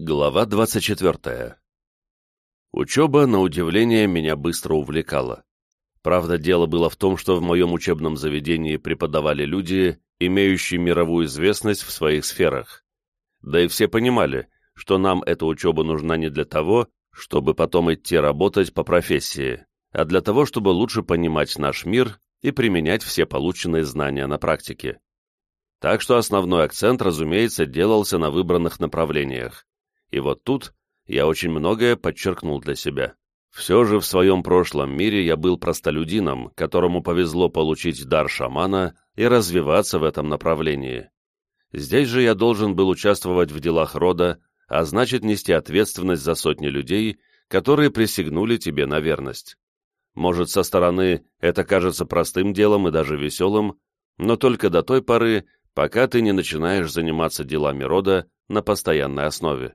Глава 24. Учеба, на удивление, меня быстро увлекала. Правда, дело было в том, что в моем учебном заведении преподавали люди, имеющие мировую известность в своих сферах. Да и все понимали, что нам эта учеба нужна не для того, чтобы потом идти работать по профессии, а для того, чтобы лучше понимать наш мир и применять все полученные знания на практике. Так что основной акцент, разумеется, делался на выбранных направлениях и вот тут я очень многое подчеркнул для себя. Все же в своем прошлом мире я был простолюдином, которому повезло получить дар шамана и развиваться в этом направлении. Здесь же я должен был участвовать в делах рода, а значит нести ответственность за сотни людей, которые присягнули тебе на верность. Может, со стороны это кажется простым делом и даже веселым, но только до той поры, пока ты не начинаешь заниматься делами рода на постоянной основе.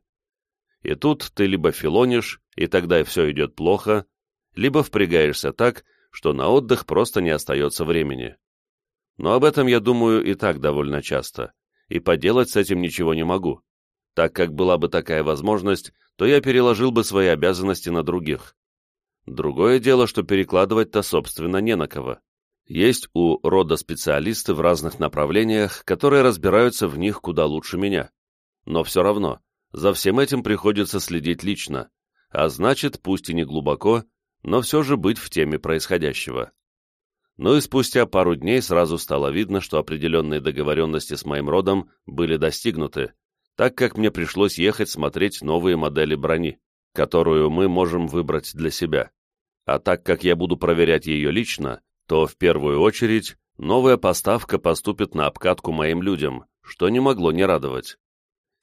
И тут ты либо филонишь, и тогда все идет плохо, либо впрягаешься так, что на отдых просто не остается времени. Но об этом я думаю и так довольно часто, и поделать с этим ничего не могу. Так как была бы такая возможность, то я переложил бы свои обязанности на других. Другое дело, что перекладывать-то, собственно, не на кого. Есть у рода специалисты в разных направлениях, которые разбираются в них куда лучше меня. Но все равно, за всем этим приходится следить лично, а значит, пусть и не глубоко, но все же быть в теме происходящего. Ну и спустя пару дней сразу стало видно, что определенные договоренности с моим родом были достигнуты, так как мне пришлось ехать смотреть новые модели брони, которую мы можем выбрать для себя. А так как я буду проверять ее лично, то в первую очередь новая поставка поступит на обкатку моим людям, что не могло не радовать.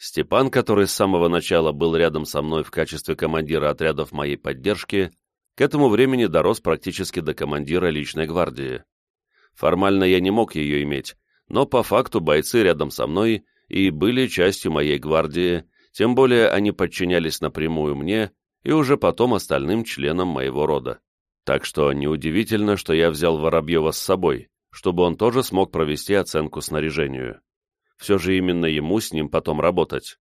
Степан, который с самого начала был рядом со мной в качестве командира отрядов моей поддержки, к этому времени дорос практически до командира личной гвардии. Формально я не мог ее иметь, но по факту бойцы рядом со мной и были частью моей гвардии, тем более они подчинялись напрямую мне и уже потом остальным членам моего рода. Так что неудивительно, что я взял Воробьева с собой, чтобы он тоже смог провести оценку снаряжению. Все же именно ему с ним потом работать.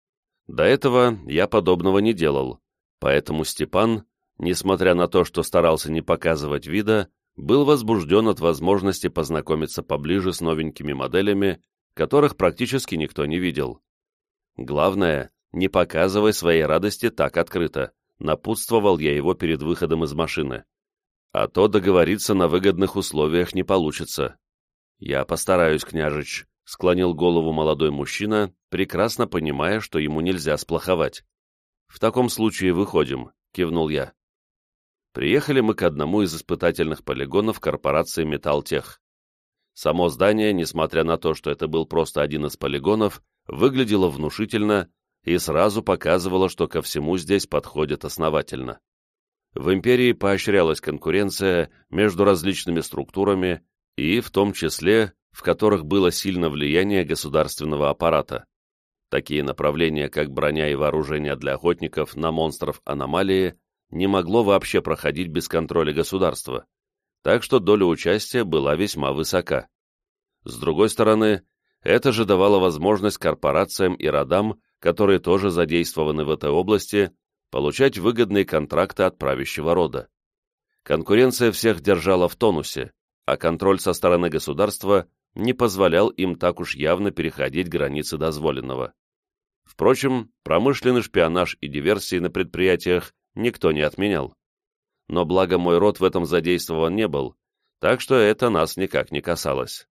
До этого я подобного не делал, поэтому Степан, несмотря на то, что старался не показывать вида, был возбужден от возможности познакомиться поближе с новенькими моделями, которых практически никто не видел. Главное, не показывай своей радости так открыто, напутствовал я его перед выходом из машины. А то договориться на выгодных условиях не получится. Я постараюсь, княжич, склонил голову молодой мужчина, прекрасно понимая, что ему нельзя сплоховать. «В таком случае выходим», — кивнул я. Приехали мы к одному из испытательных полигонов корпорации «Металлтех». Само здание, несмотря на то, что это был просто один из полигонов, выглядело внушительно и сразу показывало, что ко всему здесь подходят основательно. В империи поощрялась конкуренция между различными структурами и, в том числе, в которых было сильно влияние государственного аппарата. Такие направления, как броня и вооружение для охотников на монстров аномалии, не могло вообще проходить без контроля государства, так что доля участия была весьма высока. С другой стороны, это же давало возможность корпорациям и родам, которые тоже задействованы в этой области, получать выгодные контракты от правящего рода. Конкуренция всех держала в тонусе, а контроль со стороны государства не позволял им так уж явно переходить границы дозволенного. Впрочем, промышленный шпионаж и диверсии на предприятиях никто не отменял. Но благо мой род в этом задействован не был, так что это нас никак не касалось.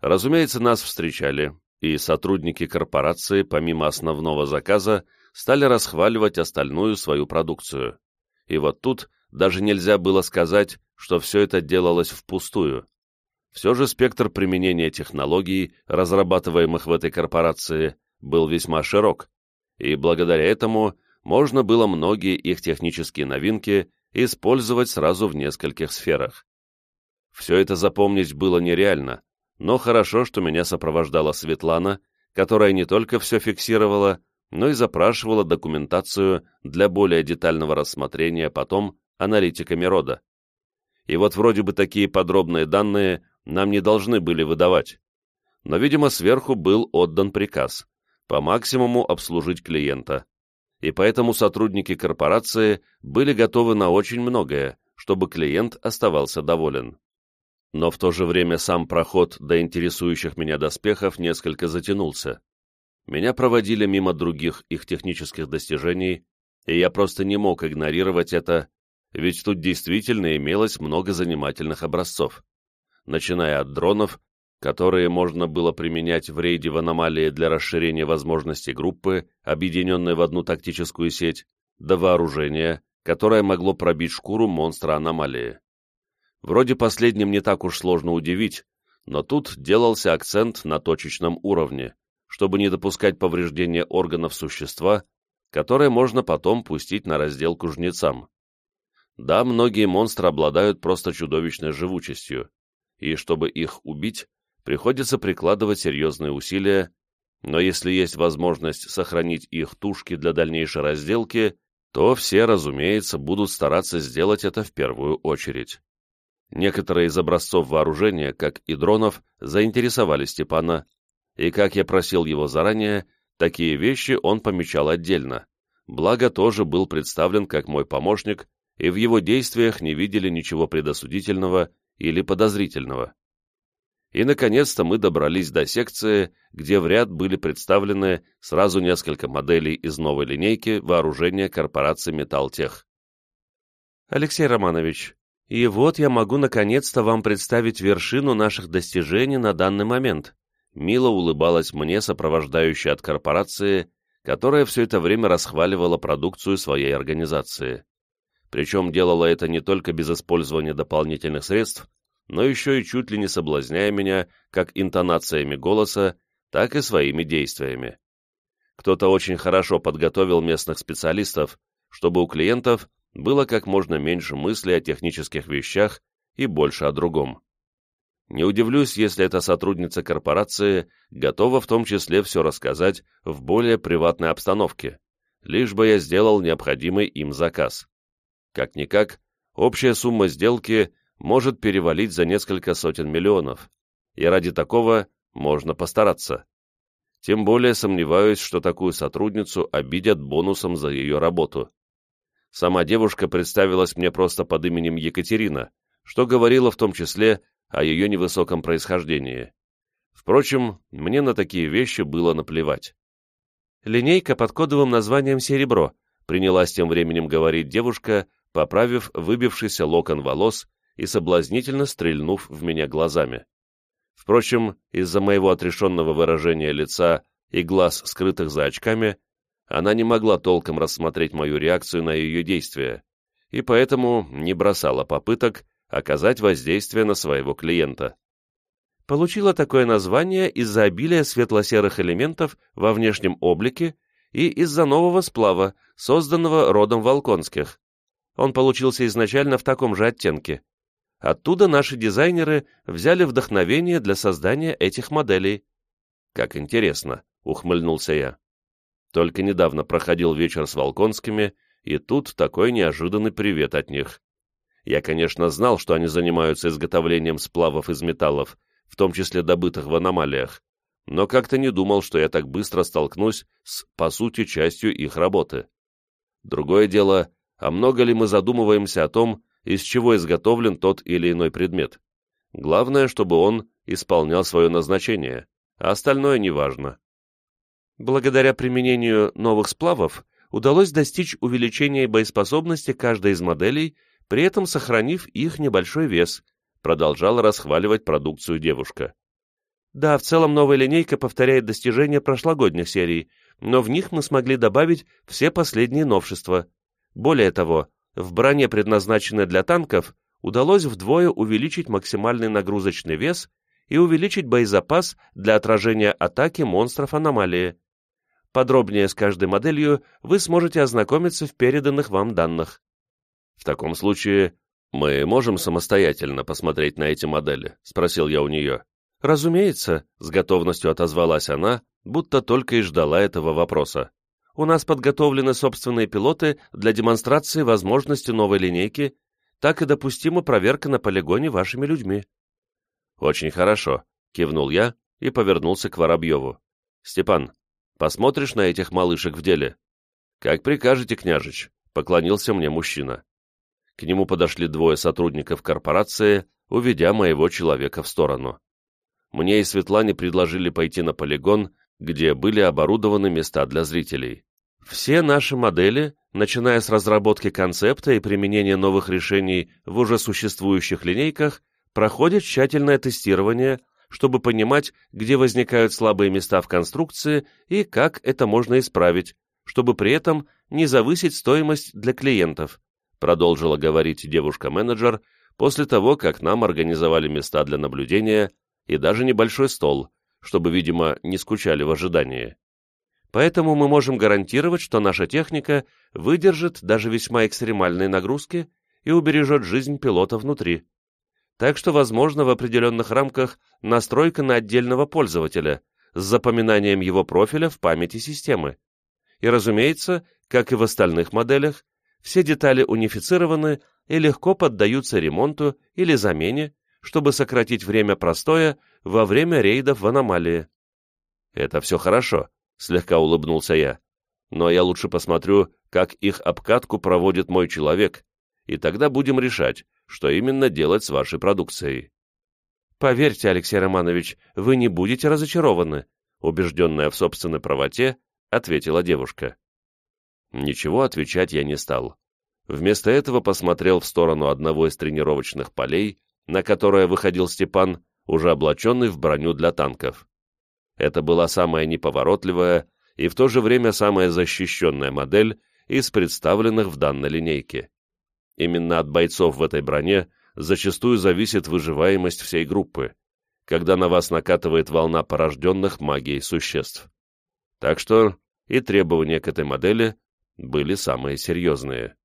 Разумеется, нас встречали, и сотрудники корпорации, помимо основного заказа, стали расхваливать остальную свою продукцию. И вот тут даже нельзя было сказать, что все это делалось впустую. Все же спектр применения технологий, разрабатываемых в этой корпорации, был весьма широк, и благодаря этому можно было многие их технические новинки использовать сразу в нескольких сферах. Все это запомнить было нереально, но хорошо, что меня сопровождала Светлана, которая не только все фиксировала, но и запрашивала документацию для более детального рассмотрения потом аналитиками рода. И вот вроде бы такие подробные данные нам не должны были выдавать. Но, видимо, сверху был отдан приказ по максимуму обслужить клиента, и поэтому сотрудники корпорации были готовы на очень многое, чтобы клиент оставался доволен. Но в то же время сам проход до интересующих меня доспехов несколько затянулся. Меня проводили мимо других их технических достижений, и я просто не мог игнорировать это, ведь тут действительно имелось много занимательных образцов, начиная от дронов, которые можно было применять в рейде в аномалии для расширения возможностей группы, объединенной в одну тактическую сеть, до вооружения, которое могло пробить шкуру монстра аномалии. Вроде последним не так уж сложно удивить, но тут делался акцент на точечном уровне, чтобы не допускать повреждения органов существа, которое можно потом пустить на разделку жнецам. Да, многие монстры обладают просто чудовищной живучестью, и чтобы их убить, приходится прикладывать серьезные усилия, но если есть возможность сохранить их тушки для дальнейшей разделки, то все, разумеется, будут стараться сделать это в первую очередь. Некоторые из образцов вооружения, как и дронов, заинтересовали Степана, и, как я просил его заранее, такие вещи он помечал отдельно, благо тоже был представлен как мой помощник и в его действиях не видели ничего предосудительного или подозрительного. И, наконец-то, мы добрались до секции, где в ряд были представлены сразу несколько моделей из новой линейки вооружения корпорации «Металлтех». Алексей Романович, и вот я могу наконец-то вам представить вершину наших достижений на данный момент. Мило улыбалась мне, сопровождающая от корпорации, которая все это время расхваливала продукцию своей организации причем делала это не только без использования дополнительных средств, но еще и чуть ли не соблазняя меня как интонациями голоса, так и своими действиями. Кто-то очень хорошо подготовил местных специалистов, чтобы у клиентов было как можно меньше мыслей о технических вещах и больше о другом. Не удивлюсь, если эта сотрудница корпорации готова в том числе все рассказать в более приватной обстановке, лишь бы я сделал необходимый им заказ. Как-никак, общая сумма сделки может перевалить за несколько сотен миллионов, и ради такого можно постараться. Тем более сомневаюсь, что такую сотрудницу обидят бонусом за ее работу. Сама девушка представилась мне просто под именем Екатерина, что говорило в том числе о ее невысоком происхождении. Впрочем, мне на такие вещи было наплевать. «Линейка под кодовым названием «Серебро», принялась тем временем говорить девушка, поправив выбившийся локон волос и соблазнительно стрельнув в меня глазами. Впрочем, из-за моего отрешенного выражения лица и глаз, скрытых за очками, она не могла толком рассмотреть мою реакцию на ее действия, и поэтому не бросала попыток оказать воздействие на своего клиента. Получила такое название из-за обилия светло-серых элементов во внешнем облике и из-за нового сплава, созданного родом Волконских, он получился изначально в таком же оттенке. Оттуда наши дизайнеры взяли вдохновение для создания этих моделей. «Как интересно», — ухмыльнулся я. Только недавно проходил вечер с Волконскими, и тут такой неожиданный привет от них. Я, конечно, знал, что они занимаются изготовлением сплавов из металлов, в том числе добытых в аномалиях, но как-то не думал, что я так быстро столкнусь с, по сути, частью их работы. Другое дело, а много ли мы задумываемся о том, из чего изготовлен тот или иной предмет. Главное, чтобы он исполнял свое назначение, а остальное неважно. Благодаря применению новых сплавов удалось достичь увеличения боеспособности каждой из моделей, при этом сохранив их небольшой вес, продолжала расхваливать продукцию девушка. Да, в целом новая линейка повторяет достижения прошлогодних серий, но в них мы смогли добавить все последние новшества. Более того, в броне, предназначенной для танков, удалось вдвое увеличить максимальный нагрузочный вес и увеличить боезапас для отражения атаки монстров аномалии. Подробнее с каждой моделью вы сможете ознакомиться в переданных вам данных. В таком случае мы можем самостоятельно посмотреть на эти модели, спросил я у нее. Разумеется, с готовностью отозвалась она, будто только и ждала этого вопроса у нас подготовлены собственные пилоты для демонстрации возможности новой линейки, так и допустима проверка на полигоне вашими людьми». «Очень хорошо», — кивнул я и повернулся к Воробьеву. «Степан, посмотришь на этих малышек в деле?» «Как прикажете, княжич», — поклонился мне мужчина. К нему подошли двое сотрудников корпорации, уведя моего человека в сторону. Мне и Светлане предложили пойти на полигон, где были оборудованы места для зрителей. Все наши модели, начиная с разработки концепта и применения новых решений в уже существующих линейках, проходят тщательное тестирование, чтобы понимать, где возникают слабые места в конструкции и как это можно исправить, чтобы при этом не завысить стоимость для клиентов, продолжила говорить девушка-менеджер после того, как нам организовали места для наблюдения и даже небольшой стол, чтобы, видимо, не скучали в ожидании. Поэтому мы можем гарантировать, что наша техника выдержит даже весьма экстремальные нагрузки и убережет жизнь пилота внутри. Так что, возможно, в определенных рамках настройка на отдельного пользователя с запоминанием его профиля в памяти системы. И, разумеется, как и в остальных моделях, все детали унифицированы и легко поддаются ремонту или замене, чтобы сократить время простоя во время рейдов в аномалии. «Это все хорошо», — слегка улыбнулся я. «Но я лучше посмотрю, как их обкатку проводит мой человек, и тогда будем решать, что именно делать с вашей продукцией». «Поверьте, Алексей Романович, вы не будете разочарованы», убежденная в собственной правоте, ответила девушка. Ничего отвечать я не стал. Вместо этого посмотрел в сторону одного из тренировочных полей, на которое выходил Степан, уже облаченный в броню для танков. Это была самая неповоротливая и в то же время самая защищенная модель из представленных в данной линейке. Именно от бойцов в этой броне зачастую зависит выживаемость всей группы, когда на вас накатывает волна порожденных магией существ. Так что и требования к этой модели были самые серьезные.